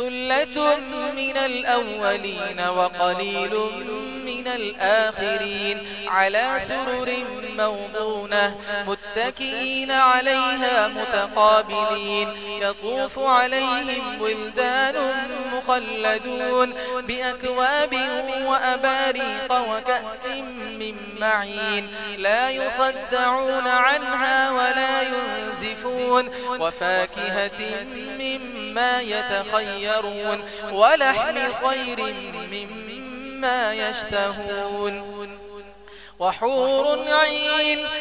ثلة من الأولين وقليل من الآخرين على سرر موضونة متكئين عليها متقابلين يطوف عليهم ولدان مخلدون بأكواب وأباريق وكأس من معين لا يصدعون عنها ولا ينزفون وفاكهة مما يتخيرون ولحم خير مما يشتهون وحور عين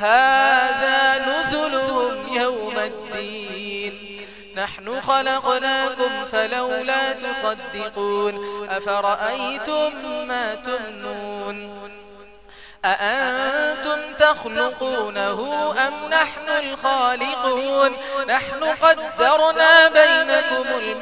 هذا نزلهم يوم الدين. نحن خلقناكم فلولا تصدقون. أفرأيتم ما تمنون؟ أأنتم تخلقونه أم نحن الخالقون؟ نحن قدرنا بينكم الموت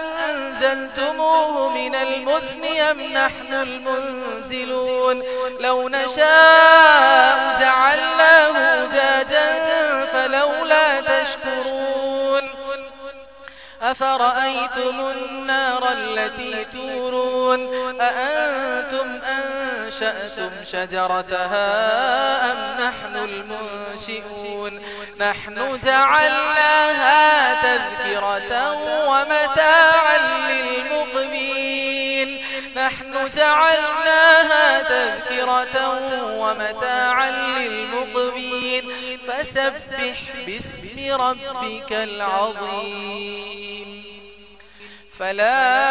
أنزلتموه من المزن أم نحن المنزلون؟ لو نشاء جعلناه جاجا فلولا تشكرون. أفرأيتم النار التي تورون؟ أأنتم أنشأتم شجرتها أم نحن المنشئون؟ نحن جعلناها تذكرة ومتاعا للمقبين نحن جعلناها تذكرة ومتاعا للمقبين فسبح باسم ربك العظيم. فلا